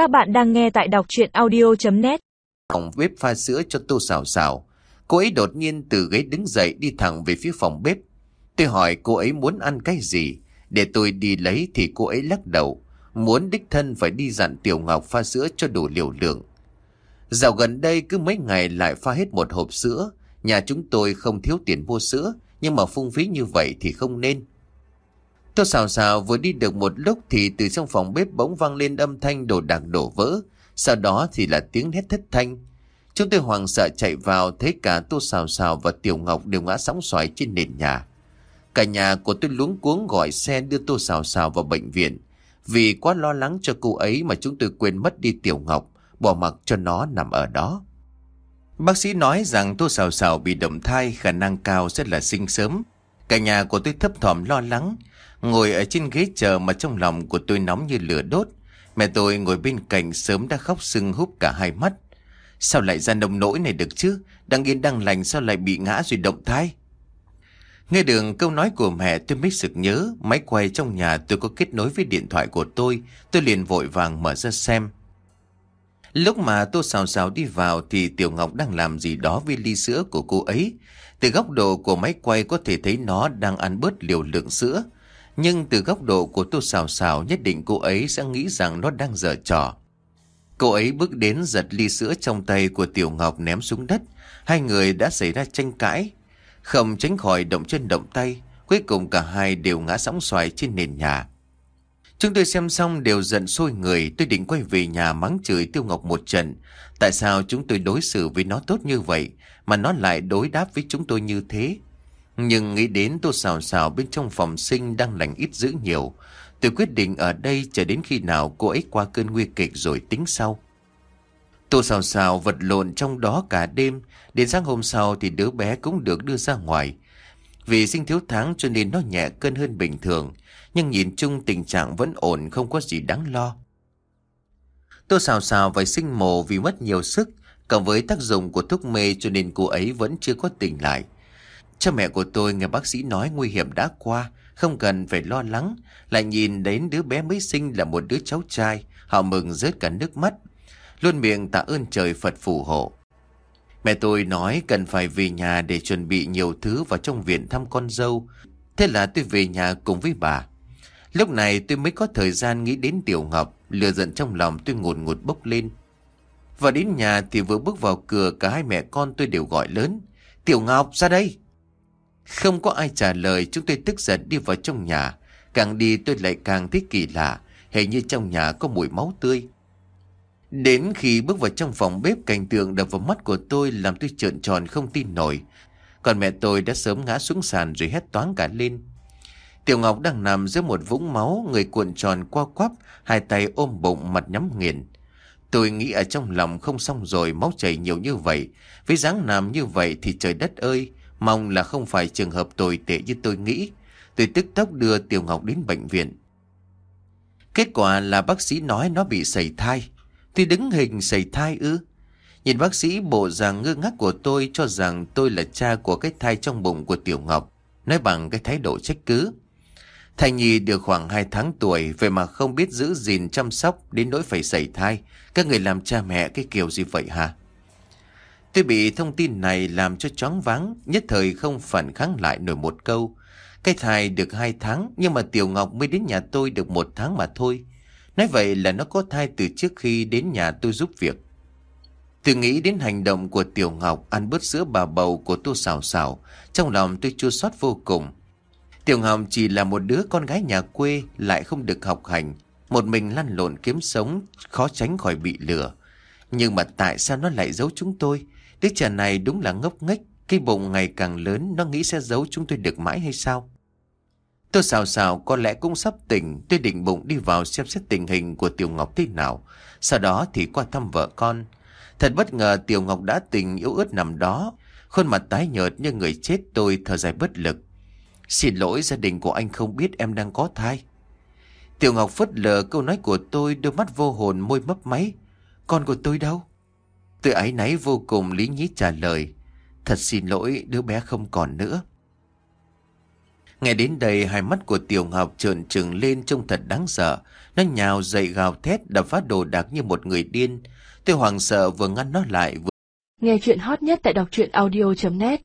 Các bạn đang nghe tại đọc chuyện audio.net Phòng bếp pha sữa cho tô xào xào. Cô ấy đột nhiên từ ghế đứng dậy đi thẳng về phía phòng bếp. Tôi hỏi cô ấy muốn ăn cái gì. Để tôi đi lấy thì cô ấy lắc đầu. Muốn đích thân phải đi dặn Tiểu Ngọc pha sữa cho đủ liều lượng. Dạo gần đây cứ mấy ngày lại pha hết một hộp sữa. Nhà chúng tôi không thiếu tiền mua sữa. Nhưng mà phung phí như vậy thì không nên. Tô xào xào vừa đi được một lúc thì từ trong phòng bếp bỗng vang lên âm thanh đồ đạc đổ vỡ. Sau đó thì là tiếng hét thất thanh. Chúng tôi hoàng sợ chạy vào thấy cả Tô xào xào và Tiểu Ngọc đều ngã sóng xoài trên nền nhà. Cả nhà của tôi luống cuống gọi xe đưa Tô xào xào vào bệnh viện. Vì quá lo lắng cho cô ấy mà chúng tôi quên mất đi Tiểu Ngọc, bỏ mặc cho nó nằm ở đó. Bác sĩ nói rằng Tô xào xào bị động thai khả năng cao rất là sinh sớm. Cả nhà của tôi thấp thỏm lo lắng, Ngồi ở trên ghế chờ mà trong lòng của tôi nóng như lửa đốt. Mẹ tôi ngồi bên cạnh sớm đã khóc sưng húp cả hai mắt. Sao lại ra nông nỗi này được chứ? Đang yên đang lành sao lại bị ngã rồi động thai? Nghe đường câu nói của mẹ, tôi mới sực nhớ, Máy quay trong nhà tôi có kết nối với điện thoại của tôi Tôi liền vội vàng mở ra xem Lúc mà tôi xào xào đi vào Thì Tiểu Ngọc đang làm gì đó với ly sữa của cô ấy Từ góc độ của máy quay có thể thấy nó đang ăn bớt liều lượng sữa nhưng từ góc độ của Tô Sào Sào nhất định cô ấy sẽ nghĩ rằng nó đang dở trò. Cô ấy bước đến giật ly sữa trong tay của Tiểu Ngọc ném xuống đất. Hai người đã xảy ra tranh cãi. Không tránh khỏi động chân động tay. Cuối cùng cả hai đều ngã sóng xoài trên nền nhà. Chúng tôi xem xong đều giận sôi người. Tôi định quay về nhà mắng chửi Tiêu Ngọc một trận. Tại sao chúng tôi đối xử với nó tốt như vậy, mà nó lại đối đáp với chúng tôi như thế? Nhưng nghĩ đến tô xào xào bên trong phòng sinh đang lành ít dữ nhiều. Tôi quyết định ở đây chờ đến khi nào cô ấy qua cơn nguy kịch rồi tính sau. Tô xào xào vật lộn trong đó cả đêm. Đến sáng hôm sau thì đứa bé cũng được đưa ra ngoài. Vì sinh thiếu tháng cho nên nó nhẹ cân hơn bình thường. Nhưng nhìn chung tình trạng vẫn ổn, không có gì đáng lo. Tô xào xào phải sinh mồ vì mất nhiều sức. Cộng với tác dụng của thuốc mê cho nên cô ấy vẫn chưa có tỉnh lại. Cha mẹ của tôi nghe bác sĩ nói nguy hiểm đã qua, không cần phải lo lắng. Lại nhìn đến đứa bé mới sinh là một đứa cháu trai, họ mừng rớt cả nước mắt. Luôn miệng tạ ơn trời Phật phù hộ. Mẹ tôi nói cần phải về nhà để chuẩn bị nhiều thứ vào trong viện thăm con dâu. Thế là tôi về nhà cùng với bà. Lúc này tôi mới có thời gian nghĩ đến Tiểu Ngọc, lừa giận trong lòng tôi ngột ngột bốc lên. Và đến nhà thì vừa bước vào cửa cả hai mẹ con tôi đều gọi lớn. Tiểu Ngọc ra đây! Không có ai trả lời chúng tôi tức giận đi vào trong nhà. Càng đi tôi lại càng thấy kỳ lạ. Hình như trong nhà có mùi máu tươi. Đến khi bước vào trong phòng bếp cảnh tượng đập vào mắt của tôi làm tôi trợn tròn không tin nổi. Còn mẹ tôi đã sớm ngã xuống sàn rồi hét toáng cả lên. Tiểu Ngọc đang nằm dưới một vũng máu, người cuộn tròn qua quắp, hai tay ôm bụng mặt nhắm nghiền. Tôi nghĩ ở trong lòng không xong rồi máu chảy nhiều như vậy. Với dáng nằm như vậy thì trời đất ơi, Mong là không phải trường hợp tồi tệ như tôi nghĩ. Tôi tức tốc đưa Tiểu Ngọc đến bệnh viện. Kết quả là bác sĩ nói nó bị sẩy thai. Tôi đứng hình sẩy thai ư. Nhìn bác sĩ bộ dạng ngơ ngác của tôi cho rằng tôi là cha của cái thai trong bụng của Tiểu Ngọc. Nói bằng cái thái độ trách cứ. Thai nhi được khoảng 2 tháng tuổi, Vậy mà không biết giữ gìn chăm sóc Đến nỗi phải sẩy thai Các người làm cha mẹ cái kiểu gì vậy hả Tôi bị thông tin này làm cho choáng váng, nhất thời không phản kháng lại nổi một câu. Cái thai được hai tháng, nhưng mà Tiểu Ngọc mới đến nhà tôi được một tháng mà thôi. Nói vậy là nó có thai từ trước khi đến nhà tôi giúp việc. Từ nghĩ đến hành động của Tiểu Ngọc ăn bớt sữa bà bầu của tôi xào xào trong lòng tôi chua xót vô cùng. Tiểu Ngọc chỉ là một đứa con gái nhà quê lại không được học hành, một mình lăn lộn kiếm sống, khó tránh khỏi bị lừa. Nhưng mà tại sao nó lại giấu chúng tôi? Đứa trẻ này đúng là ngốc nghếch, cái bụng ngày càng lớn nó nghĩ sẽ giấu chúng tôi được mãi hay sao? Tôi xào xào có lẽ cũng sắp tỉnh, tôi định bụng đi vào xem xét tình hình của Tiểu Ngọc thế nào. Sau đó thì qua thăm vợ con. Thật bất ngờ Tiểu Ngọc đã tỉnh yếu ớt nằm đó, khuôn mặt tái nhợt như người chết tôi thở dài bất lực. Xin lỗi gia đình của anh không biết em đang có thai. Tiểu Ngọc phớt lờ câu nói của tôi đôi mắt vô hồn môi mấp máy. Con của tôi đâu? Tôi ái náy vô cùng lý nhí trả lời. Thật xin lỗi, đứa bé không còn nữa. Nghe đến đây hai mắt của Tiểu Ngọc trợn trừng lên trông thật đáng sợ. Nó nhào dậy gào thét đập phá đồ đạc như một người điên. Tôi hoàng sợ vừa ngăn nó lại vừa... Nghe chuyện hot nhất tại đọc truyện audio.net